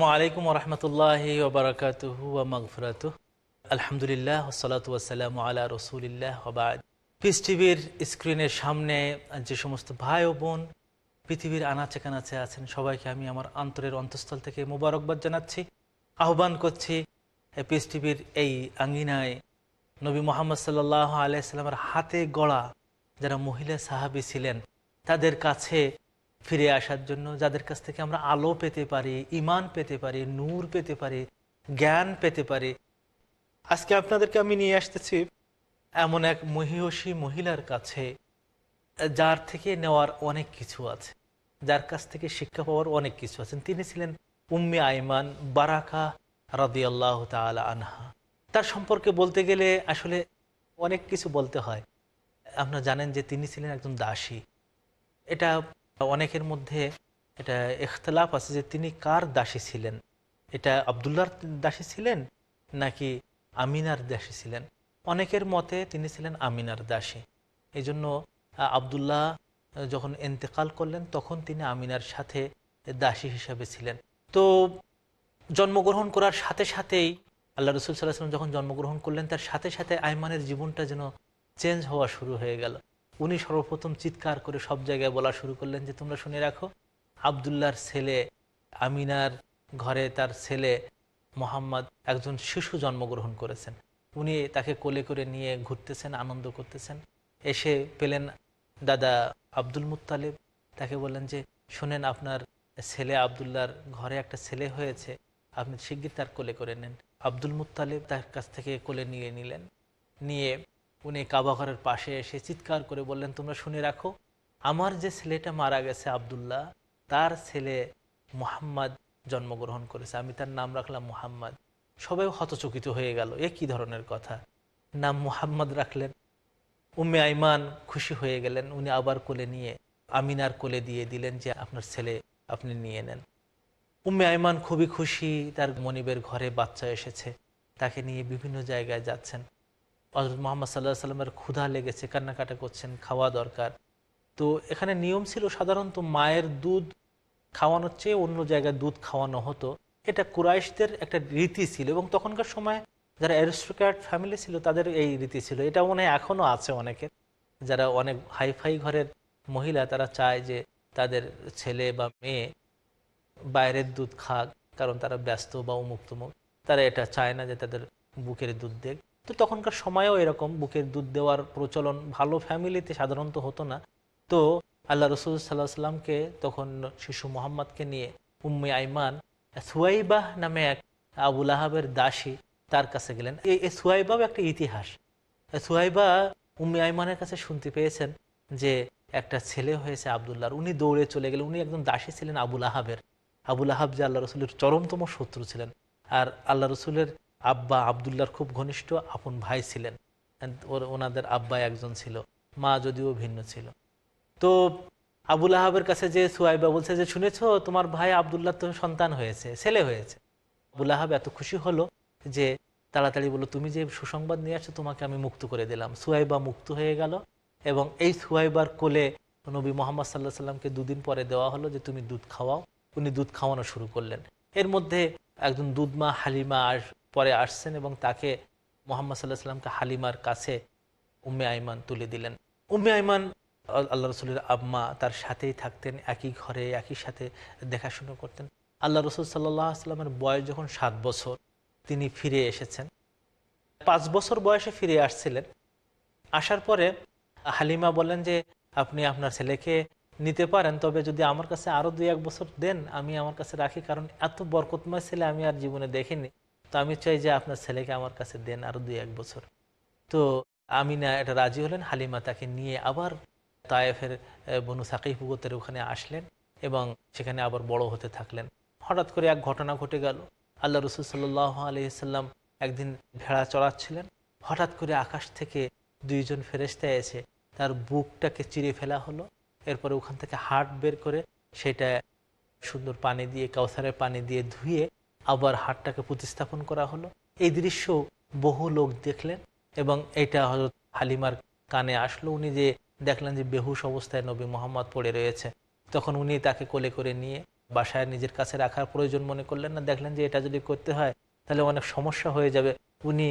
আসসালামু আলাইকুম রহমতুল্লাহ ওবরাকাতুহু মগফরাত আলহামদুলিল্লাহ সালাত ওয়াসালাম আলা রসুলিল্লাহ ওবাদ পিস টিভির স্ক্রিনের সামনে যে সমস্ত ভাই ও বোন পৃথিবীর আনাচে কানাচে আছেন, সবাইকে আমি আমার অন্তরের অন্তঃস্থল থেকে মুবারকবাদ জানাচ্ছি, আহ্বান করছি পিস টিভির এই আঙ্গিনায় নবী মোহাম্মদ সাল্লাহ আলাইসাল্লামের হাতে গড়া যারা মহিলা সাহাবি ছিলেন, তাদের কাছে ফিরে আসার জন্য যাদের কাছ থেকে আমরা আলো পেতে পারি ইমান পেতে পারি, নূর পেতে পারি, জ্ঞান পেতে পারি। আজকে আপনাদেরকে আমি নিয়ে আসতেছি এমন এক মহিষী মহিলার কাছে, যার থেকে নেওয়ার অনেক কিছু আছে, যার কাছ থেকে শিক্ষা পাওয়ার অনেক কিছু আছেন তিনি ছিলেন উম্মি আইমান বারাকা রাদি আল্লাহ তালা আনহা। তার সম্পর্কে বলতে গেলে আসলে অনেক কিছু বলতে হয়। আপনারা জানেন যে তিনি ছিলেন একজন দাসী। এটা অনেকের মধ্যে এটা এখতলাফ আছে যে তিনি কার দাসী ছিলেন? এটা আবদুল্লার দাসী ছিলেন নাকি আমিনার দাসী ছিলেন? অনেকের মতে তিনি ছিলেন আমিনার দাসী। এই জন্য আবদুল্লাহ যখন এন্তেকাল করলেন, তখন তিনি আমিনার সাথে দাসী হিসাবে ছিলেন। তো জন্মগ্রহণ করার সাথে সাথেই আল্লাহ রসুল সাল্লাহাম যখন জন্মগ্রহণ করলেন, তার সাথে সাথে আইমানের জীবনটা যেন চেঞ্জ হওয়া শুরু হয়ে গেল। উনি সর্বপ্রথম চিৎকার করে সব জায়গায় বলা শুরু করলেন যে, তোমরা শুনে রাখো আবদুল্লার ছেলে আমিনার ঘরে তার ছেলে মোহাম্মদ একজন শিশু জন্মগ্রহণ করেছেন। উনি তাকে কোলে করে নিয়ে ঘুরতেছেন, আনন্দ করতেছেন। এসে পেলেন দাদা আব্দুল মুতালিব তাকে বললেন যে, শোনেন, আপনার ছেলে আবদুল্লার ঘরে একটা ছেলে হয়েছে, আপনি শিগগির তার কোলে করে নেন। আব্দুল মুতালিব তার কাছ থেকে কোলে নিয়ে নিলেন। নিয়ে উনি কাবাঘরের পাশে এসে চিৎকার করে বললেন, তোমরা শুনে রাখো, আমার যে ছেলেটা মারা গেছে আবদুল্লাহ, তার ছেলে মুহাম্মদ জন্মগ্রহণ করেছে। আমি তার নাম রাখলাম মুহাম্মদ। সবাই হতচকিত হয়ে গেল। এ কি ধরনের কথা? নাম মুহাম্মদ রাখলেন। উম্মে আইমান খুশি হয়ে গেলেন। উনি আবার কোলে নিয়ে আমিনার কোলে দিয়ে দিলেন যে, আপনার ছেলে আপনি নিয়ে নেন। উম্মে আইমান খুবই খুশি। তার মনিবের ঘরে বাচ্চা এসেছে। তাকে নিয়ে বিভিন্ন জায়গায় যাচ্ছেন। হজরত মোহাম্মদ সাল্লাহ সাল্লামের ক্ষুধা লেগেছে, কান্নাকাটা করছেন, খাওয়া দরকার। তো এখানে নিয়ম ছিল সাধারণত মায়ের দুধ খাওয়ানোর চেয়ে অন্য জায়গায় দুধ খাওয়ানো হতো। এটা কুরাইশদের একটা রীতি ছিল এবং তখনকার সময় যারা অ্যারিস্টোক্র্যাট ফ্যামিলি ছিল তাদের এই রীতি ছিল। এটা মনে হয় এখনও আছে অনেকের। যারা অনেক হাইফাই ঘরের মহিলা তারা চায় যে তাদের ছেলে বা মেয়ে বাইরের দুধ খাক, কারণ তারা ব্যস্ত বা উমুক্তমুখ তারা এটা চায় না যে তাদের বুকের দুধ দেখ তো তখনকার সময়েও এরকম বুকের দুধ দেওয়ার প্রচলন ভালো ফ্যামিলিতে সাধারণত হতো না। তো আল্লাহ রসুল সাল্লাহ সাল্লামকে তখন শিশু মোহাম্মদকে নিয়ে উম্মে আইমান সুয়াইবাহ নামে এক আবুল আহাবের দাসী তার কাছে গেলেন। এই সুয়াইবাহ একটা ইতিহাস। সুয়াইবা উম্মে আইমানের কাছে শুনতে পেয়েছেন যে একটা ছেলে হয়েছে আবদুল্লাহর। উনি দৌড়ে চলে গেলেন। উনি একদম দাসী ছিলেন আবুল আহাবের আবুল আহাব যে আল্লাহ রসুলের চরমতম শত্রু ছিলেন। আর আল্লাহ রসুলের আব্বা আবদুল্লার খুব ঘনিষ্ঠ, আপন ভাই ছিলেন। ওর, ওনাদের আব্বা একজন ছিল। মা যদিও ভিন্ন ছিল। তো আবুল আহাবের কাছে যে সুয়াইবা বলছে যে, শুনেছ, তোমার ভাই আবদুল্লাহ তো সন্তান হয়েছে, ছেলে হয়েছে। আবুল আহাব এত খুশি হলো যে, তাড়াতাড়ি বলল, তুমি যে সুসংবাদ নিয়ে আসছো, তোমাকে আমি মুক্ত করে দিলাম। সুয়াইবা মুক্ত হয়ে গেল এবং এই সুয়াইবার কোলে নবী মোহাম্মদ সাল্লাহ সাল্লামকে দুদিন পরে দেওয়া হলো যে, তুমি দুধ খাওয়াও। উনি দুধ খাওয়ানো শুরু করলেন। এর মধ্যে একজন দুধমা হালিমা আর পরে আসছেন এবং তাকে মোহাম্মদ সাল্লাহ সাল্লামকে হালিমার কাছে উম্মে আইমান তুলে দিলেন। উম্মে আইমান আল্লাহ রসুলের আম্মা তার সাথেই থাকতেন, একই ঘরে, একই সাথে দেখাশুনো করতেন। আল্লাহ রসুল সাল্লাহ আসলামের বয়স যখন সাত বছর, তিনি ফিরে এসেছেন। পাঁচ বছর বয়সে ফিরে আসছিলেন। আসার পরে হালিমা বলেন যে, আপনি আপনার ছেলেকে নিতে পারেন, তবে যদি আমার কাছে আরও দুই এক বছর দেন, আমি আমার কাছে রাখি, কারণ এত বরকতময় ছেলে আমি আর জীবনে দেখিনি। তো আমি চাই যে আপনার ছেলেকে আমার কাছে দেন আরও দুই, এক বছর। তো আমিনা এটা রাজি হলেন, হালিমা তাকে নিয়ে আবার তায়েফের বনু সাকিফুগতের ওখানে আসলেন এবং সেখানে আবার বড় হতে থাকলেন। হঠাৎ করে এক ঘটনা ঘটে গেল। আল্লাহ রসুল সাল্লাহ আলহিসাল্লাম একদিন ভেড়া চড়াচ্ছিলেন। হঠাৎ করে আকাশ থেকে দুইজন ফেরেস্তা এসে তার বুকটাকে চিরে ফেলা হলো। এরপরে ওখান থেকে হাট বের করে সেটা সুন্দর পানি দিয়ে, কাউসারের পানি দিয়ে ধুয়ে আবার হাটটাকে প্রতিস্থাপন করা হলো। এই দৃশ্য বহু লোক দেখলেন এবং এটা হজরত হালিমার কানে আসলো। উনি যে দেখলেন যে বেহুশ অবস্থায় নবী মোহাম্মদ পড়ে রয়েছে, তখন উনি তাকে কোলে করে নিয়ে বাসায় নিজের কাছে রাখার প্রয়োজন মনে করলেন না। দেখলেন যে এটা যদি করতে হয়, তাহলে অনেক সমস্যা হয়ে যাবে। উনি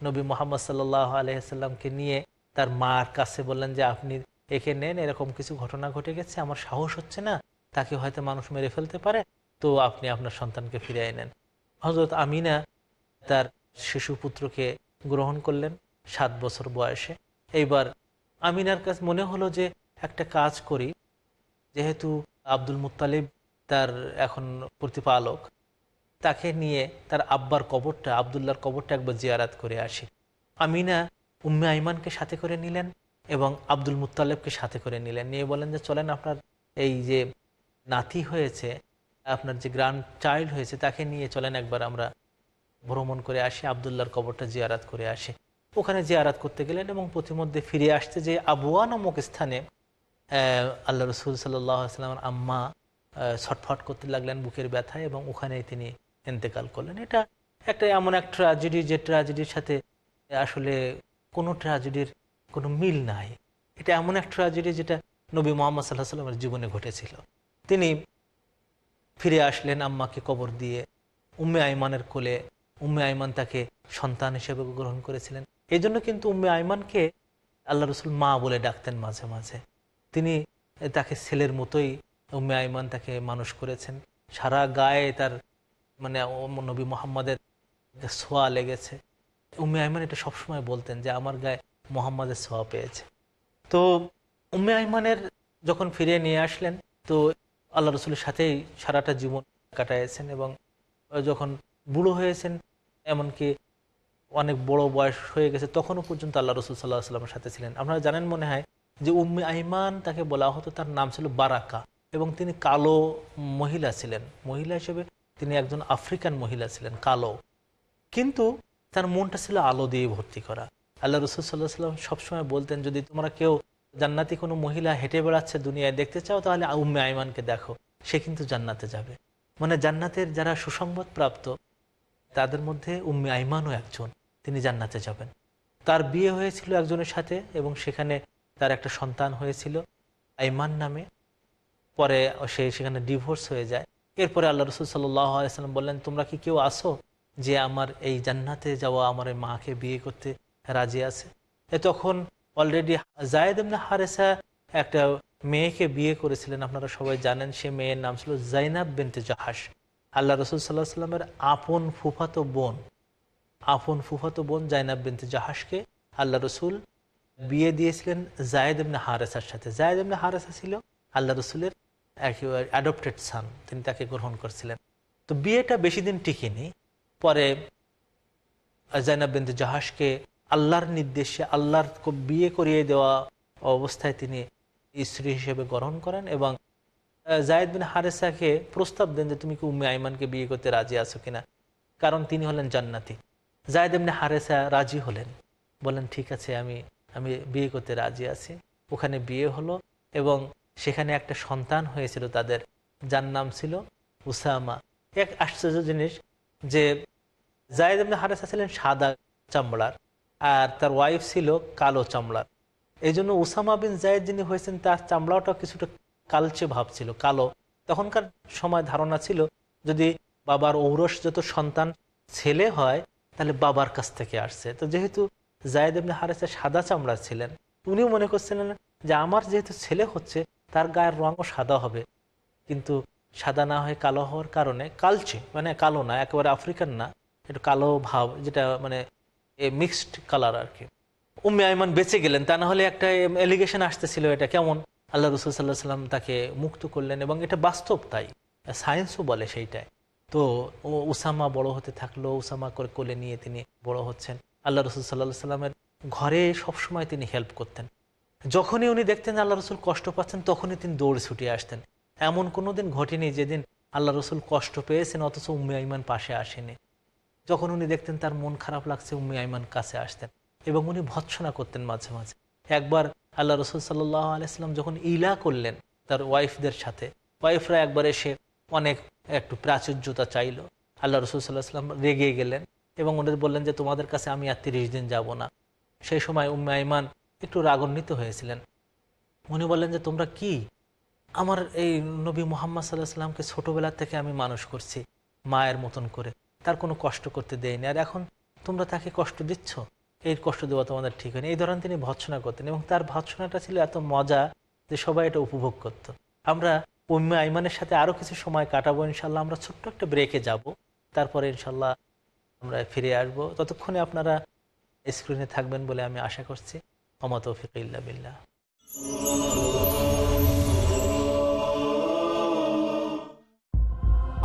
নবী মোহাম্মদ সাল্লাহ আলহিসাল্লামকে নিয়ে তার মার কাছে বললেন যে, আপনি একে নেন, এরকম কিছু ঘটনা ঘটে গেছে, আমার সাহস হচ্ছে না, তাকে হয়তো মানুষ মেরে ফেলতে পারে। তো আপনি আপনার সন্তানকে ফিরিয়ে নেন হজরত আমিনা তার শিশু পুত্রকে গ্রহণ করলেন সাত বছর বয়সে। এইবার আমিনার কাছে মনে হলো যে একটা কাজ করি, যেহেতু আব্দুল মুত্তালিব তার এখন প্রতিপালক, তাকে নিয়ে তার আব্বার কবরটা আবদুল্লার কবরটা একবার জিয়ারাত করে আসি। আমিনা উম্মে আইমানকে সাথে করে নিলেন এবং আব্দুল মুতালেবকে সাথে করে নিলেন। নিয়ে বলেন যে, চলেন আপনার এই যে নাতি হয়েছে আপনার যে গ্র্যান্ড চাইল্ড হয়েছে, তাকে নিয়ে চলেন একবার আমরা ভ্রমণ করে আসি, আবদুল্লাহর কবরটা জিয়ারাত করে আসি। ওখানে জিয়ারাত করতে গেলেন এবং প্রতিমধ্যে ফিরে আসতে যে আবুয়া নামক স্থানে আল্লাহ রসুল সাল্লামের আম্মা ছটফট করতে লাগলেন বুকের ব্যথায় এবং ওখানেই তিনি ইন্তেকাল করলেন। এটা একটা এমন এক ট্র্যাজেডি যে ট্র্যাজেডির সাথে আসলে কোনো ট্র্যাজেডির কোনো মিল নাই। এটা এমন এক ট্র্যাজেডি যেটা নবী মোহাম্মদ সাল্লাহ সাল্লামের জীবনে ঘটেছিল। তিনি ফিরে আসলেন আম্মাকে কবর দিয়ে। উম্মে আইমানের কোলে উম্মে আইমান তাকে সন্তান হিসেবে গ্রহণ করেছিলেন। এই জন্য কিন্তু উম্মে আইমানকে আল্লাহ রসুল মা বলে ডাকতেন মাঝে মাঝে। তিনি তাকে ছেলের মতোই উম্মে আইমান তাকে মানুষ করেছেন। সারা গায়ে তার মানে নবী মোহাম্মদের ছোঁয়া লেগেছে। উম্মে আইমান এটা সবসময় বলতেন যে, আমার গায়ে মোহাম্মদের ছোঁয়া পেয়েছে। তো উম্মে আইমানের যখন ফিরে নিয়ে আসলেন, তো আল্লাহ রসুলের সাথেই সারাটা জীবন কাটাইছেন এবং যখন বুড়ো হয়েছেন, এমনকি অনেক বড় বয়স হয়ে গেছে, তখনও পর্যন্ত আল্লাহ রসুল সাল্লাহ সাল্লামের সাথে ছিলেন। আপনারা জানেন মনে হয় যে উম্মি আইমান তাকে বলা হতো, তার নাম ছিল বারাকা এবং তিনি কালো মহিলা ছিলেন। মহিলা হিসেবে তিনি একজন আফ্রিকান মহিলা ছিলেন, কালো। কিন্তু তার মনটা ছিল আলো দিয়ে ভর্তি করা। আল্লাহ রসুল সাল্লাহ সাল্লাম সবসময় বলতেন, যদি তোমরা কেউ জান্নাতি কোনো মহিলা হেঁটে বেড়াচ্ছে দুনিয়ায় দেখতে চাও, তাহলে উম্মে আইমানকে দেখো, সে কিন্তু জান্নাতে যাবে। মানে জান্নাতের যারা সুসংবাদ প্রাপ্ত, তাদের মধ্যে উম্মে আইমানও একজন, তিনি জান্নাতে যাবেন। তার বিয়ে হয়েছিল একজনের সাথে, এবং সেখানে তার একটা সন্তান হয়েছিল, আইমান নামে। পরে সে সেখানে ডিভোর্স হয়ে যায়। এরপরে আল্লাহ রসুল সাল্লাম বললেন, তোমরা কি কেউ আসো যে আমার এই জান্নাতে যাওয়া, আমার এই মাকে বিয়ে করতে রাজি আছে? এ তখন অলরেডি জায়দ এমনি হারেসা একটা মেয়েকে বিয়ে করেছিলেন, আপনারা সবাই জানেন, সে মেয়ের নাম ছিল জাইনাব বিনতে জাহাস আল্লাহ রসুল সাল্লাহ সাল্লামের আপন ফুফাতো বোন, আপন ফুফাতো বোন জাইনাব বিনতে জাহাসকে আল্লাহ রসুল বিয়ে দিয়েছিলেন জায়দ এমনি হারেসার সাথে। জায়দ এমনি হারেসা ছিল আল্লাহ রসুলের একেবারে অ্যাডপ্টেড সান তিনি তাকে গ্রহণ করছিলেন। তো বিয়েটা বেশি দিন টিকেনি, পরে জাইনাব বিনতে জাহাসকে আল্লাহর নির্দেশে আল্লাহর বিয়ে করিয়ে দেওয়া অবস্থায় তিনি স্ত্রী হিসেবে গ্রহণ করেন এবং জায়েদ বিন হারেসাকে প্রস্তাব দেন যে তুমি কি উম্মে আইমানকে বিয়ে করতে রাজি আছো কিনা। কারণ তিনি হলেন জান্নাতি। জায়েদ এমনি হারেসা রাজি হলেন। বলেন ঠিক আছে, আমি আমি বিয়ে করতে রাজি আছি। ওখানে বিয়ে হলো এবং সেখানে একটা সন্তান হয়েছিল তাদের। যার নাম ছিল উসামা। এক আশ্চর্য জিনিস যে, জায়েদ এমনি হারেসা ছিলেন সাদা চামড়ার। আর তার ওয়াইফ ছিল কালো চামড়ার। এই জন্য উসামা বিন জায়েদ যিনি হয়েছেন, তার চামড়াটা কিছুটা কালচে ভাব ছিল, কালো। তখনকার সময় ধারণা ছিল, যদি বাবার ঔরস যত সন্তান ছেলে হয়, তাহলে বাবার কাছ থেকে আসছে। তো যেহেতু জায়েদ এমনি হারেসা সাদা চামড়া ছিলেন, উনিও মনে করছিলেন যে আমার যেহেতু ছেলে হচ্ছে, তার গায়ের রঙও সাদা হবে। কিন্তু সাদা না হয়ে কালো হওয়ার কারণে কালচে মানে কালো না, একেবারে আফ্রিকান না, একটু কালো ভাব, যেটা মানে মিক্সড কালার আর কি উম্মে আইমান বেঁচে গেলেন, তা না হলে একটা এলিগেশন আসতেছিল এটা কেমন? আল্লাহ রসুল সাল্লাহ সাল্লাম তাকে মুক্ত করলেন এবং এটা বাস্তব তাই। সায়েন্সও বলে সেইটাই। তো ও উসামা বড় হতে থাকল, উসামা করে কোলে নিয়ে তিনি বড় হচ্ছেন। আল্লাহ রসুল সাল্লাহ সাল্লামের ঘরে সবসময় তিনি হেল্প করতেন। যখনই উনি দেখতেন আল্লাহ রসুল কষ্ট পাচ্ছেন, তখনই তিনি দৌড়ে ছুটিয়ে আসতেন। এমন কোনো দিন ঘটেনি যেদিন আল্লাহ রসুল কষ্ট পেয়েছেন, অথচ উম্মে আইমান পাশে আসেনি। যখন উনি দেখতেন তার মন খারাপ লাগছে, উম্মে আইমান কাছে আসতেন এবং উনি ভৎসনা করতেন মাঝে মাঝে। একবার আল্লাহ রসুল সাল্লাহ আলাইসলাম যখন ইলা করলেন তার ওয়াইফদের সাথে, ওয়াইফরা একবার এসে অনেক একটু প্রাচুর্যতা চাইল। আল্লাহ রসুল সাল্লাহ সাল্লাম রেগে গেলেন এবং ওদের বললেন যে, তোমাদের কাছে আমি আর তিরিশ দিন যাব না। সেই সময় উম্মে আইমান একটু রাগান্বিত হয়েছিলেন। উনি বললেন যে, তোমরা কি? আমার এই নবী মোহাম্মদ সাল্লাহ সাল্লামকে ছোটোবেলা থেকে আমি মানুষ করছি, মায়ের মতন করে। তার কোনো কষ্ট করতে দেয়নি। আর এখন তোমরা তাকে কষ্ট দিচ্ছ? এই কষ্ট দেওয়া তোমাদের ঠিক হয়নি। এই ধরনের তিনি ভৎসনা করতেন এবং তার ভৎসনাটা ছিল এত মজা যে সবাই এটা উপভোগ করত। আমরা উম্মে আইমানের সাথে আরও কিছু সময় কাটাবো ইনশাল্লাহ আমরা ছোট্ট একটা ব্রেকে যাব। তারপরে ইনশাল্লাহ আমরা ফিরে আসব। ততক্ষণে আপনারা স্ক্রিনে থাকবেন বলে আমি আশা করছি। অমত ফিকিল্লা বিল্লাহ।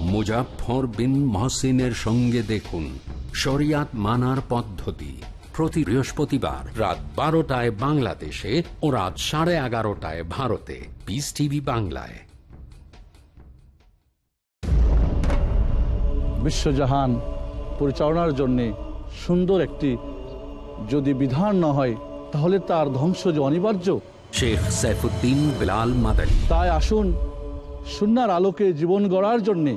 মুজাফর বিন মহসিনের সঙ্গে দেখুন শরিয়াত মানার পদ্ধতি। প্রতি বৃহস্পতিবার রাত বারোটায় বাংলাদেশে ও রাত সাড়ে এগারোটায় ভারতে। পিস টিভি বাংলায়। বিশ্বজাহান পরিচালনার জন্যে সুন্দর একটি যদি বিধান না হয় তাহলে তার ধ্বংস যে অনিবার্য। শেখ সাইফুদ্দিন বিলাল মাদানী। তাই আসুন সুনার আলোকে জীবন গড়ার জন্যে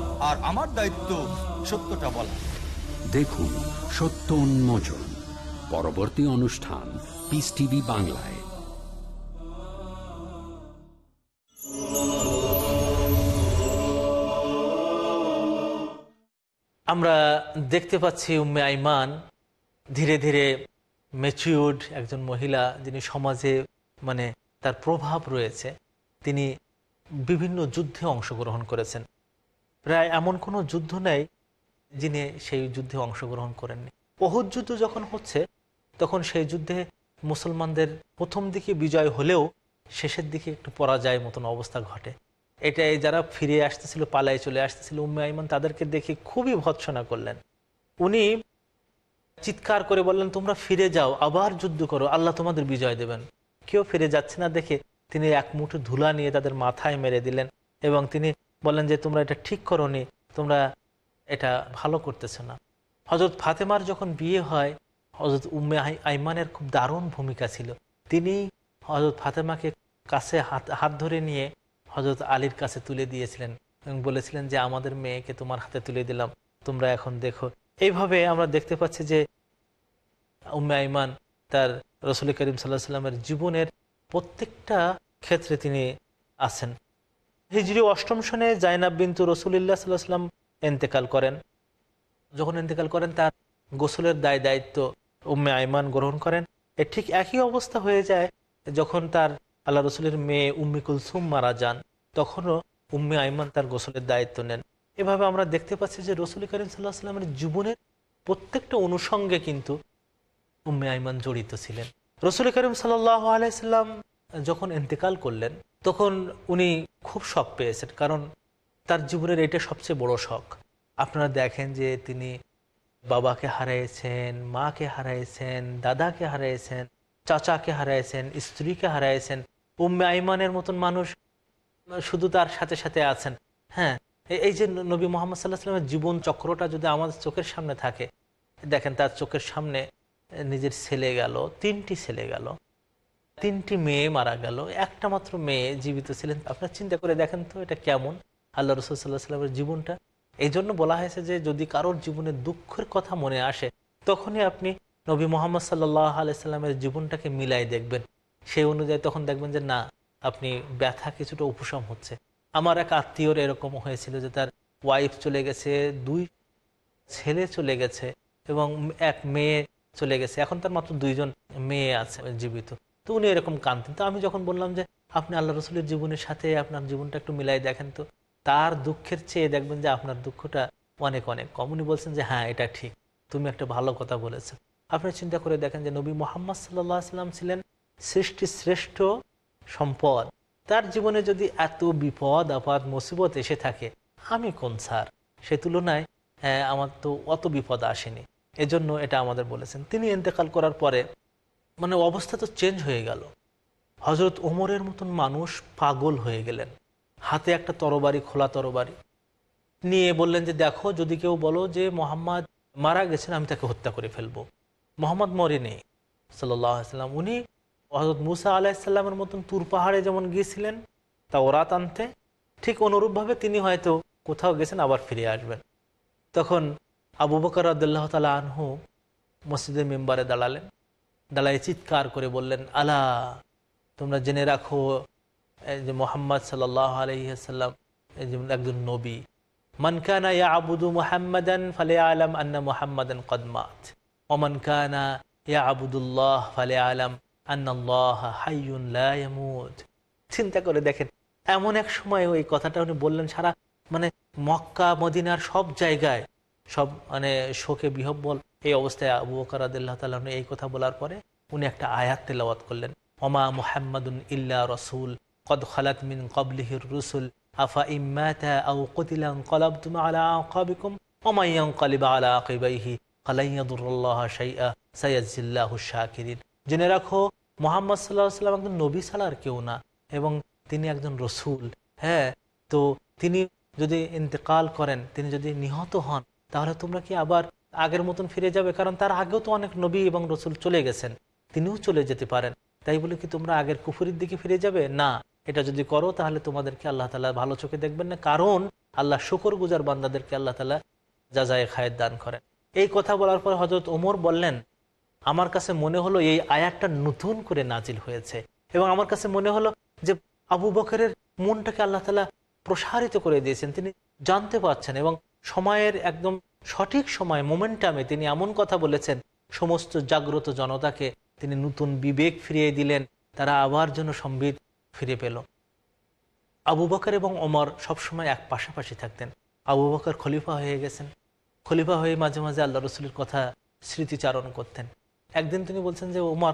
আর আমার দায়িত্ব সত্যটা বলা। দেখুন সত্য উন্মোচন। পরবর্তী অনুষ্ঠান পিস টিভি বাংলায়। আমরা দেখতে পাচ্ছি উম্মে আইমান ধীরে ধীরে ম্যাচিউর্ড একজন মহিলা যিনি সমাজে মানে তার প্রভাব রয়েছে। তিনি বিভিন্ন যুদ্ধে অংশগ্রহণ করেছেন। প্রায় এমন কোনো যুদ্ধ নেই যিনি সেই যুদ্ধে অংশগ্রহণ করেননি। বহুত যুদ্ধ যখন হচ্ছে, তখন সেই যুদ্ধে মুসলমানদের প্রথম দিকে বিজয় হলেও শেষের দিকে একটু পরাজয় মতন অবস্থা ঘটে। এটাই যারা ফিরে আসতেছিল, পালায় চলে আসতেছিল, উম্মে আইমান তাদেরকে দেখে খুবই ভৎসনা করলেন। উনি চিৎকার করে বললেন, তোমরা ফিরে যাও, আবার যুদ্ধ করো, আল্লাহ তোমাদের বিজয় দেবেন। কেউ ফিরে যাচ্ছে না দেখে তিনি এক মুঠো ধুলা নিয়ে তাদের মাথায় মেরে দিলেন এবং তিনি বললেন যে, তোমরা এটা ঠিক করনি, তোমরা এটা ভালো করতেছে না। হজরত ফাতেমার যখন বিয়ে হয় হজরত উম্মে আই- আইমানের খুব দারুণ ভূমিকা ছিল। তিনি হজরত ফাতেমাকে কাছে হাত হাত ধরে নিয়ে হজরত আলীর কাছে তুলে দিয়েছিলেন এবং বলেছিলেন যে, আমাদের মেয়েকে তোমার হাতে তুলে দিলাম, তোমরা এখন দেখো। এইভাবে আমরা দেখতে পাচ্ছি যে, উম্মে আইমান তার রসুল করিম সাল্লাহ সাল্লামের জীবনের প্রত্যেকটা ক্ষেত্রে তিনি আছেন। হিজরি অষ্টম সনে জাইনাব বিন্তু রসুলিল্লাহ সাল্লাহ সাল্লাম এন্তেকাল করেন। যখন ইন্তেকাল করেন, তার গোসলের দায় দায়িত্ব উম্মে আইমান গ্রহণ করেন। এর ঠিক একই অবস্থা হয়ে যায় যখন তার আল্লাহ রসুলের মেয়ে উম্মি কুলসুম মারা যান, তখনও উম্মে আইমান তার গোসলের দায়িত্ব নেন। এভাবে আমরা দেখতে পাচ্ছি যে রসুল করিম সাল্লাহ সাল্লামের জীবনের প্রত্যেকটা অনুষঙ্গে কিন্তু উম্মে আইমান জড়িত ছিলেন। রসুল করিম সাল্লাহ আলাইসাল্লাম যখন ইন্তেকাল করলেন, তখন উনি খুব শখ পেয়েছেন, কারণ তার জীবনের এটা সবচেয়ে বড় শখ। আপনারা দেখেন যে তিনি বাবাকে হারাইছেন, মাকে হারাইছেন, দাদাকে হারাইছেন, চাচাকে হারাইছেন, স্ত্রীকে হারাইছেন, উম্মে আইমানের মতন মানুষ শুধু তার সাথে সাথে আছেন। হ্যাঁ এই যে নবী মোহাম্মদ সাল্লাহ সাল্লামের জীবন চক্রটা যদি আমাদের চোখের সামনে থাকে, দেখেন তার চোখের সামনে নিজের ছেলে গেল, তিনটি ছেলে গেল। তিনটি মেয়ে মারা গেল, একটা মাত্র মেয়ে জীবিত ছিলেন। আপনার চিন্তা করে দেখেন তো এটা কেমন? আল্লাহ রসুল সাল্লাহ সাল্লামের জীবনটা। এই জন্য বলা হয়েছে যে, যদি কারোর জীবনে দুঃখের কথা মনে আসে, তখনই আপনি নবী মোহাম্মদ সাল্লাহ আলাইস্লামের জীবনটাকে মিলাই দেখবেন। সেই অনুযায়ী তখন দেখবেন যে, না, আপনি ব্যথা কিছুটা উপশম হচ্ছে। আমার এক আত্মীয়র এরকম হয়েছিল যে, তার ওয়াইফ চলে গেছে, দুই ছেলে চলে গেছে এবং এক মেয়ে চলে গেছে। এখন তার মাত্র দুইজন মেয়ে আছে, জীবিত। তো উনি এরকম কাঁদতেন। তো আমি যখন বললাম যে, আপনি আল্লাহ রসুলের জীবনের সাথে আপনার জীবনটা একটু মিলাই দেখেন তো। তার দুঃখের চেয়ে দেখবেন যে আপনার দুঃখটা অনেক অনেক কম। উনি বলছেন যে হ্যাঁ এটা ঠিক। তুমি একটা ভালো কথা বলেছ। আপনি চিন্তা করে দেখেন যে, নবী মোহাম্মদ সাল্লাহ সাল্লাম ছিলেন সৃষ্টি শ্রেষ্ঠ সম্পদ। তার জীবনে যদি এত বিপদ, আপদ, মুসিবত এসে থাকে, আমি কোন স্যার? সে তুলনায় আমার তো অত বিপদ আসেনি। এজন্য এটা আমাদের বলেছেন। তিনি ইন্তেকাল করার পরে মানে অবস্থা তো চেঞ্জ হয়ে গেল। হজরত ওমরের মতন মানুষ পাগল হয়ে গেলেন। হাতে একটা তরবারি, খোলা তরবারি। নিয়ে বললেন যে, দেখো, যদি কেউ বলো যে, মোহাম্মদ মারা গেছেন, আমি তাকে হত্যা করে ফেলব। মোহাম্মদ মরেনি সাল্লাম। উনি হজরত মুসা আলাহিসাল্লামের মতন তুর পাহাড়ে যেমন গিয়েছিলেন তা ওরাত আনতে, ঠিক অনুরূপভাবে তিনি হয়তো কোথাও গেছেন, আবার ফিরে আসবেন। তখন আবু বকর আদুল্লাহ তালা আনহু মসজিদের মেম্বারে দাঁড়ালেন। দাঁড়ায় চিৎকার করে বললেন, আলা, তোমরা জেনে রাখো যে মোহাম্মদ সাল্লাহ আলহিহাল্লাম একজন নবী। মান কানা ইয়া আবুদু মুহাম্মাদান ফালে আলম আন্না মুহাম্মাদান কদমাত ওমান কানা ইয়া আবুদুল্লাহ ফালে আলাম আন্নাল্লাহ হাইয়ুন চিন্তা করে দেখেন, এমন এক সময় ওই কথাটা উনি বললেন সারা মানে মক্কা, মদিনার সব জায়গায়, সব মানে শোকে বিহব্বল এই অবস্থায় আবু বকর এই কথা বলার পরে উনি একটা আয়াত তেলাওয়াত করলেন। ওমা মোহাম্মদুন ইল্লা রসুল, কদ খালাত মিন কবলিহির রসুল, আফা ইম্মাতা আউ কতিলাং কলাব তুমা আলা কবিকুম ওমাইয়াং কলিবা আলা আকিবাইহি সাইয়া সাইয়াজিল্লাহ শাকিরিন। জেনে রাখো, মোহাম্মদ সাল্লাহ সাল্লাম একজন নবী সালার কেউ না, এবং তিনি একজন রসুল হ্যাঁ? তো তিনি যদি ইন্তেকাল করেন, তিনি যদি নিহত হন, তাহলে তোমরা কি আবার আগের মতন ফিরে যাবে, কারণ তার আগেও তো অনেক নবী এবং রসুল চলে গেছেন, তিনিও চলে যেতে পারেন। তাই বলে কি তোমরা আগের কুফুরির দিকে ফিরে যাবে? না, এটা যদি করো তাহলে তোমাদেরকে আল্লাহ তালা ভালো চোখে দেখবেন না, কারণ আল্লাহ শুকর গুজার বান্দাদেরকে আল্লাহ তালা যা যায় খায়ের দান করেন। এই কথা বলার পর হজরত ওমর বললেন, আমার কাছে মনে হলো এই আয়াতটা নতুন করে নাজিল হয়েছে এবং আমার কাছে মনে হলো যে আবু বকরের মনটাকে আল্লাহ তালা প্রসারিত করে দিয়েছেন, তিনি জানতে পারছেন এবং সময়ের একদম সঠিক সময় মোমেন্টামে তিনি এমন কথা বলেছেন, সমস্ত জাগ্রত জনতাকে তিনি নতুন বিবেক ফিরিয়ে দিলেন, তারা আবার যেন সম্বিত ফিরে পেল। আবু বকর এবং ওমর সবসময় এক পাশাপাশি থাকতেন। আবু বকর খলিফা হয়ে গেছেন। খলিফা হয়ে মাঝে মাঝে আল্লাহ রসুলের কথা স্মৃতিচারণ করতেন। একদিন তিনি বলছেন যে, ওমর,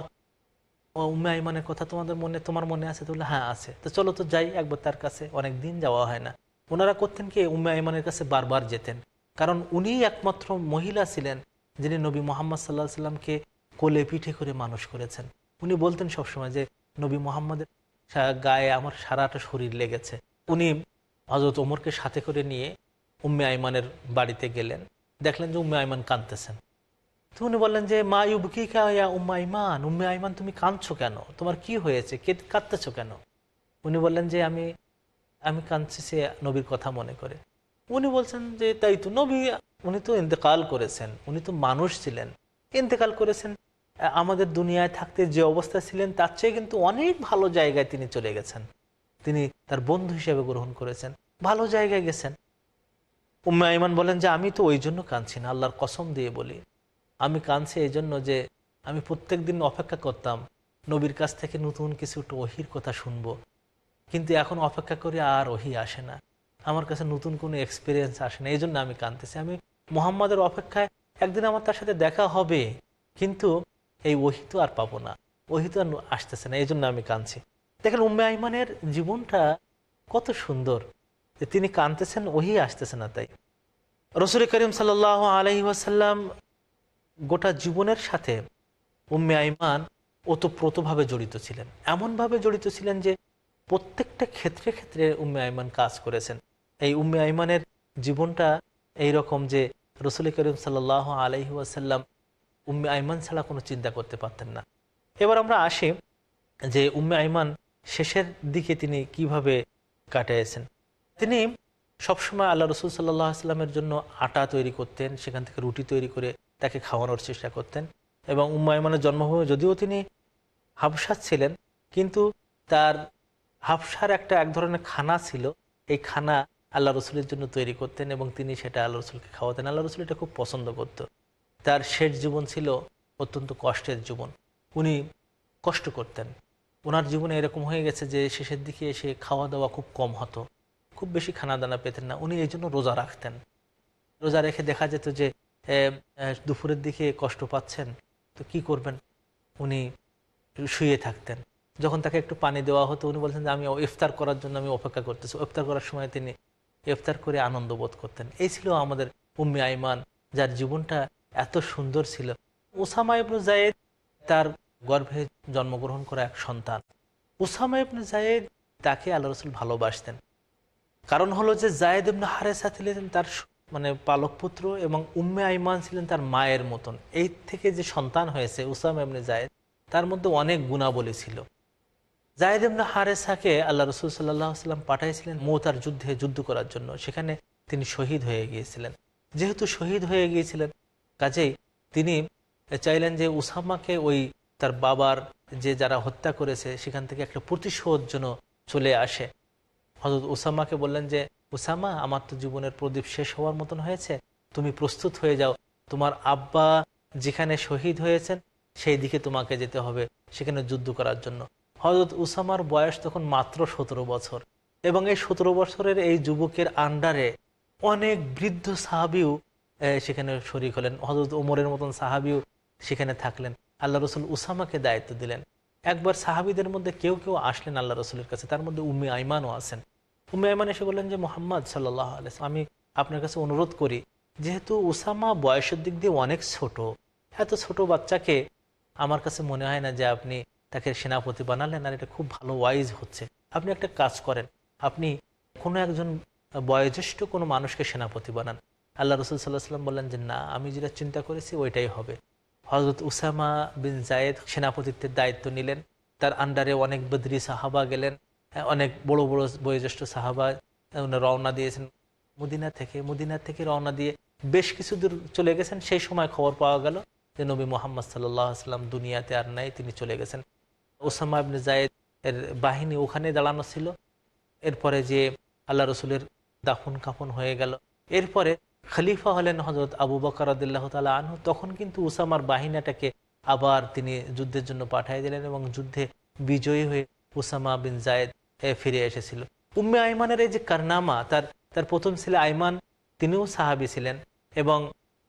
ও উম্মে আইমানের কথা তোমাদের মনে, তোমার মনে আছে? তো হ্যাঁ আছে। তো চলো তো যাই, একবার তার কাছে অনেক দিন যাওয়া হয় না। ওনারা করতেন কি, উম্মে আইমানের কাছে বারবার যেতেন। কারণ উনি একমাত্র মহিলা ছিলেন যিনি নবী মোহাম্মদ সাল্লাহ সাল্লামকে কোলে পিঠে করে মানুষ করেছেন। উনি বলতেন সবসময় যে, নবী মোহাম্মদের গায়ে আমার সারাটা শরীর লেগেছে। উনি হজরত ওমরকে সাথে করে নিয়ে উম্মে আইমানের বাড়িতে গেলেন। দেখলেন যে উম্মে আইমান কাঁদতেছেন। তো উনি বললেন যে, মা ইউবকি ইয়া উম্মা ইমান উম্মে আইমান তুমি কাঁদছো কেন? তোমার কি হয়েছে? কে কাঁদতেছো কেন? উনি বললেন যে, আমি আমি কাঁদছি সে নবীর কথা মনে করে। উনি বলছেন যে, তাই তো নবী, উনি তো ইন্তেকাল করেছেন, উনি তো মানুষ ছিলেন। ইন্তেকাল করেছেন, আমাদের দুনিয়ায় থাকতে যে অবস্থা ছিলেন, তার চেয়ে কিন্তু অনেক ভালো জায়গায় তিনি চলে গেছেন। তিনি তার বন্ধু হিসেবে গ্রহণ করেছেন, ভালো জায়গায় গেছেন। উম্মে আইমান বলেন যে, আমি তো ওই জন্য কাঁদছি না, আল্লাহর কসম দিয়ে বলি। আমি কাঁদছি এই জন্য যে, আমি প্রত্যেক দিন অপেক্ষা করতাম, নবীর কাছ থেকে নতুন কিছু একটু ওহির কথা শুনব। কিন্তু এখন অপেক্ষা করে আর ওহি আসে না। আমার কাছে নতুন কোনো এক্সপিরিয়েন্স আসে না এই জন্য আমি কাঁদতেছি। আমি মোহাম্মদের অপেক্ষায় একদিন আমার তার সাথে দেখা হবে, কিন্তু এই ওহি তো আর পাবো না। ওহি তো আর আসতেছে না এই জন্য আমি কাঁদছি। দেখেন, উম্মে আইমানের জীবনটা কত সুন্দর। যে তিনি কাঁদতেছেন, ওহি আসতেছে না তাই। রসুল করিম সাল আলহি ওয়াসাল্লাম গোটা জীবনের সাথে উম্মে আইমান ওতপ্রোতভাবে জড়িত ছিলেন। এমনভাবে জড়িত ছিলেন যে প্রত্যেকটা ক্ষেত্রে ক্ষেত্রে উম্মে আইমান কাজ করেছেন। এই উম্মে আইমানের জীবনটা এই রকম যে রসুল করিম সাল আলহি ওয়াসাল্লাম উম্মে আইমান ছাড়া কোনো চিন্তা করতে পারতেন না। এবার আমরা আসি যে উম্মে আইমান শেষের দিকে তিনি কীভাবে কাটিয়েছেন। তিনি সবসময় আল্লাহ রসুল সাল্লাহ আসলামের জন্য আটা তৈরি করতেন, সেখান থেকে রুটি তৈরি করে তাকে খাওয়ানোর চেষ্টা করতেন এবং উম্মায়মানের জন্মভূমি যদিও তিনি হাফসার ছিলেন, কিন্তু তার হাফসার একটা এক ধরনের খানা ছিল। এই খানা আল্লাহ রসুলের জন্য তৈরি করতেন এবং তিনি সেটা আল্লাহ রসুলকে খাওয়াতেন। আল্লাহ রসুল এটা খুব পছন্দ করত। তার শেষ জীবন ছিল অত্যন্ত কষ্টের জীবন। উনি কষ্ট করতেন। ওনার জীবনে এরকম হয়ে গেছে যে শেষের দিকে এসে খাওয়া দাওয়া খুব কম হতো। খুব বেশি খানা দানা পেতেন না। উনি এই জন্য রোজা রাখতেন। রোজা রেখে দেখা যেত যে দুপুরের দিকে কষ্ট পাচ্ছেন, তো কি করবেন? উনি শুয়ে থাকতেন। যখন তাকে একটু পানি দেওয়া হতো, উনি বলছেন যে, আমি ইফতার করার জন্য আমি অপেক্ষা করতেছি। ইফতার করার সময় তিনি ইফতার করে আনন্দ বোধ করতেন। এই ছিল আমাদের উম্মি আইমান, যার জীবনটা এত সুন্দর ছিল। ওসামা ইবনু জায়েদ তার গর্ভে জন্মগ্রহণ করা এক সন্তান। উসামা ইবনু জায়েদ তাকে আল্লাহ রসুল ভালোবাসতেন। কারণ হলো যে জায়েদ ইবনু হারেসা ছিলেন তার মানে পালক পুত্র এবং উম্মে আইমান ছিলেন তার মায়ের মতন। এই থেকে যে সন্তান হয়েছে উসামা ইবনে জায়েদ তার মধ্যে অনেক গুণাবলী ছিল। জায়েদ ইবনে হারেসাকে আল্লাহ রসুল সাল্লাহ সাল্লাম পাঠাইছিলেন মৌতার যুদ্ধে যুদ্ধ করার জন্য। সেখানে তিনি শহীদ হয়ে গিয়েছিলেন। যেহেতু শহীদ হয়ে গিয়েছিলেন, কাজেই তিনি চাইলেন যে উসামাকে ওই তার বাবার যে যারা হত্যা করেছে, সেখান থেকে একটা প্রতিশোধ যেন চলে আসে। হজরত উসামাকে বললেন যে, উসামা, আমার তো জীবনের প্রদীপ শেষ হওয়ার মতন হয়েছে। তুমি প্রস্তুত হয়ে যাও। তোমার আব্বা যেখানে শহীদ হয়েছেন, সেই দিকে তোমাকে যেতে হবে। সেখানে যুদ্ধ করার জন্য। হজরত উসামার বয়স তখন মাত্র সতেরো বছর। এবং এই সতেরো বছরের এই যুবকের আন্ডারে অনেক বৃদ্ধ সাহাবিও সেখানে শরিক হলেন। হজরত ওমরের মতন সাহাবিও সেখানে থাকলেন। আল্লাহ রসুল উসামাকে দায়িত্ব দিলেন। একবার সাহাবিদের মধ্যে কেউ কেউ আসলেন আল্লাহ রসুলের কাছে। তার মধ্যে উম্মে আইমানও আছেন। উম্মে আইমান এসে বললেন যে, মোহাম্মদ সাল্লাহ আলাইসলাম আমি আপনার কাছে অনুরোধ করি, যেহেতু উসামা বয়সের দিক দিয়ে অনেক ছোট, এত ছোট বাচ্চাকে আমার কাছে মনে হয় না যে আপনি তাকে সেনাপতি বানালেন আর এটা খুব ভালো ওয়াইজ হচ্ছে। আপনি একটা কাজ করেন, আপনি কোনো একজন বয়োজ্যেষ্ঠ কোনো মানুষকে সেনাপতি বানান। আল্লাহ রসুল সাল্লাহ সাল্লাম বললেন যে, না, আমি যেটা চিন্তা করেছি ওইটাই হবে। হজরত উসামা বিন জায়েদ সেনাপতিত্বের দায়িত্ব নিলেন। তার আন্ডারে অনেক বদরি সাহাবা গেলেন, অনেক বড় বড় বয়োজ্যেষ্ঠ সাহাবা রওনা দিয়েছেন। মদিনা থেকে মদিনা থেকে রওনা দিয়ে বেশ কিছু দূর চলে গেছেন। সেই সময় খবর পাওয়া গেল যে, নবী মোহাম্মদ সাল্লাহ আসলাম দুনিয়াতে আর নাই, তিনি চলে গেছেন। ওসামা ইবনে জায়েদ এর বাহিনী ওখানে দাঁড়ানো ছিল। এরপরে যে আল্লাহ রসুলের দাফন কাফন হয়ে গেল। এরপরে খলিফা হলেন হজরত আবু বকর আদুল্লাহ তালা আনহু। তখন কিন্তু উসামার বাহিনীটাকে আবার তিনি যুদ্ধের জন্য পাঠিয়ে দিলেন এবং যুদ্ধে বিজয়ী হয়ে উসামা বিন জায়েদ ফিরে এসেছিল। উম্মে আইমানের এই যে কারনামা, তার তার প্রথম ছেলে আইমান, তিনিও সাহাবি ছিলেন এবং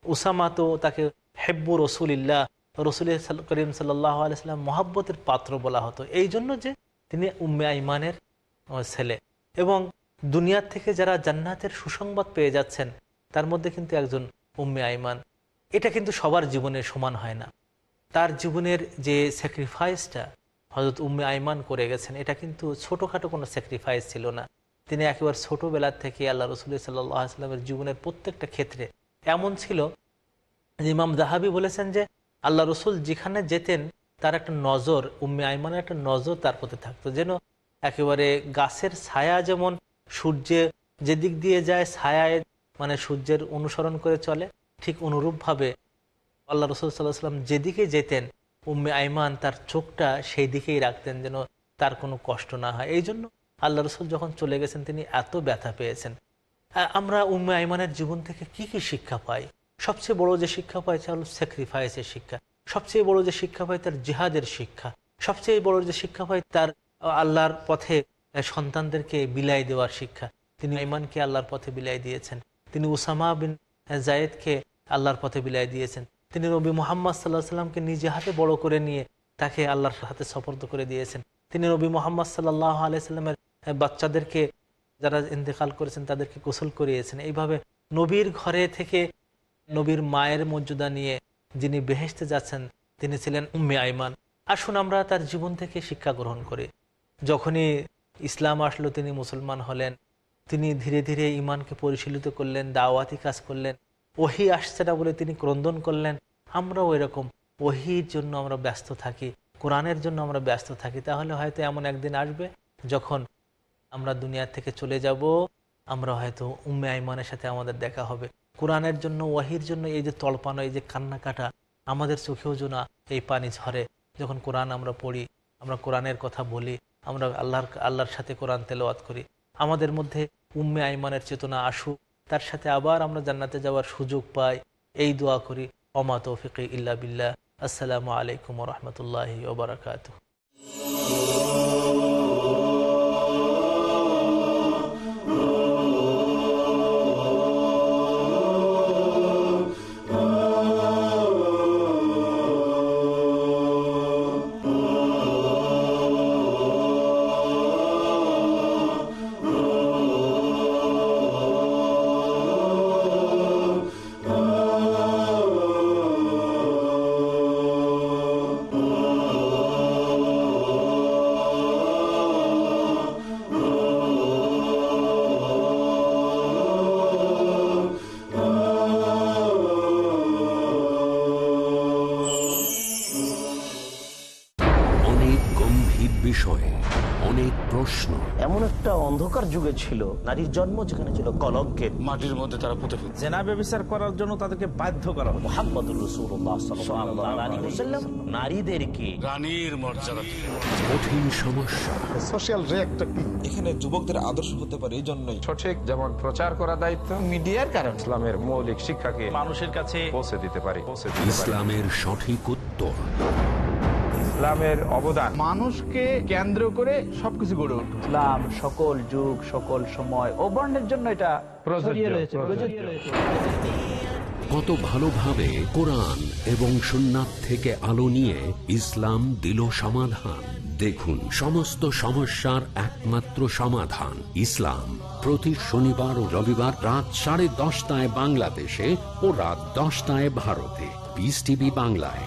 উসামা তো তাকে হেব্বু রসুলিল্লাহ রসুল করিম সাল্লাহ আলাইসাল্লাম মহাব্বতের পাত্র বলা হতো। এই জন্য যে তিনি উম্মে আইমানের ছেলে। এবং দুনিয়ার থেকে যারা জান্নাতের সুসংবাদ পেয়ে যাচ্ছেন, তার মধ্যে কিন্তু একজন উম্মে আইমান। এটা কিন্তু সবার জীবনে সমান হয় না। তার জীবনের যে স্যাক্রিফাইসটা হজরত উম্মে আইমান করে গেছেন, এটা কিন্তু ছোটোখাটো কোনো স্যাক্রিফাইস ছিল না। তিনি একেবারে ছোটোবেলার থেকে আল্লাহ রসুল সাল্লামের জীবনের প্রত্যেকটা ক্ষেত্রে এমন ছিল ইমাম দাহাবি বলেছেন যে আল্লাহ রসুল যেখানে যেতেন, তার একটা নজর, উম্মে আইমানের একটা নজর তার প্রতি থাকতো। যেন একেবারে গাছের ছায়া যেমন সূর্যে যেদিক দিয়ে যায়, ছায়ায় মানে সূর্যের অনুসরণ করে চলে, ঠিক অনুরূপভাবে আল্লাহ রসুল সাল্লাহ সাল্লাম যেদিকে যেতেন, উম্মে আইমান তার চোখটা সেই দিকেই রাখতেন যেন তার কোনো কষ্ট না হয়। এই জন্য আল্লাহ রসুল যখন চলে গেছেন, তিনি এত ব্যথা পেয়েছেন। আমরা উম্মে আইমানের জীবন থেকে কি কি শিক্ষা পাই? সবচেয়ে বড় যে শিক্ষা পাই হল স্যাক্রিফাইসের শিক্ষা। সবচেয়ে বড় যে শিক্ষা পায় তার জিহাদের শিক্ষা। সবচেয়ে বড় যে শিক্ষা পায় তার আল্লাহর পথে সন্তানদেরকে বিলাই দেওয়ার শিক্ষা। তিনি ইমানকে আল্লাহর পথে বিলাই দিয়েছেন। তিনি উসামা বিন জায়েদকে আল্লাহর পথে বিলাই দিয়েছেন। তিনি নবী মোহাম্মদ সাল্লাহ সাল্লামকে নিজে হাতে বড় করে নিয়ে তাকে আল্লাহর হাতে সফর্দ করে দিয়েছেন। তিনি নবী মোহাম্মদ সাল্লাহ আলাইস্লামের বাচ্চাদেরকে যারা ইন্তেকাল করেছেন তাদেরকে গোসল করিয়েছেন। এইভাবে নবীর ঘরে থেকে নবীর মায়ের মর্যাদা নিয়ে যিনি বেহেসতে যাচ্ছেন, তিনি ছিলেন উম্মে আইমান। আসুন আমরা তার জীবন থেকে শিক্ষা গ্রহণ করি। যখনই ইসলাম আসলো, তিনি মুসলমান হলেন। তিনি ধীরে ধীরে ইমানকে পরিশীলিত করলেন, দাওয়াতি কাজ করলেন। ওহি আসছে না বলে তিনি ক্রন্দন করলেন। আমরাও এরকম। ওহির জন্য আমরা ব্যস্ত থাকি, কোরআনের জন্য আমরা ব্যস্ত থাকি। তাহলে হয়তো এমন একদিন আসবে যখন আমরা দুনিয়া থেকে চলে যাব, আমরা হয়তো উম্মে আইমানের সাথে আমাদের দেখা হবে। কোরআনের জন্য, ওয়াহির জন্য এই যে তলপানো এই যে কান্নাকাটা, আমাদের চোখেও যেন এই পানি ঝরে। যখন কোরআন আমরা পড়ি, আমরা কোরআনের কথা বলি, আমরা আল্লাহর আল্লাহর সাথে কোরআন তেলাওয়াত করি, আমাদের মধ্যে উম্মে আইমানের চেতনা আসুক, তার সাথে আবার আমরা জান্নাতে যাওয়ার সুযোগ পাই, এই দোয়া করি, অমা তৌফিক ইল্লা বিল্লাহ। আসসালামু আলাইকুম রহমতুল্লাহ ওবরাকাত যুগে ছিল নারীর জন্ম যেখানে ছিল কলঙ্কের মাটির মধ্যে তারা পুঁতে জেনা ব্যবচার করার জন্য তাদেরকে বাধ্য করা হলো। মোহাম্মদুর রসুল্লাহ সাল্লাল্লাহু আলাইহি ওয়াসাল্লাম নারীদেরকে রানীর মর্যাদা। কঠিন সমস্যা। সোশ্যাল রিয়াক্টটা কি? এখানে যুবকদের আদর্শ হতে পারে এই জন্যই। সঠিক যেমন প্রচার করা দায়িত্ব মিডিয়ার কারণ ইসলামের মৌলিক শিক্ষাকে মানুষের কাছে পৌঁছে দিতে পারি। ইসলামের সঠিক ইসলামের অবদান। মানুষকে কেন্দ্র করে সবকিছু গড়ে উঠল। ইসলাম সকল যুগ সকল সময় ও বর্ণের জন্য এটা কত ভালোভাবে কোরআন এবং সুন্নাত থেকে আলো নিয়ে ইসলাম দিল সমাধান। দেখুন সমস্ত সমস্যার একমাত্র সমাধান ইসলাম। প্রতি শনিবার ও রবিবার রাত সাড়ে দশটায় বাংলাদেশে ও রাত দশটায় ভারতে। পিস টিভি বাংলায়।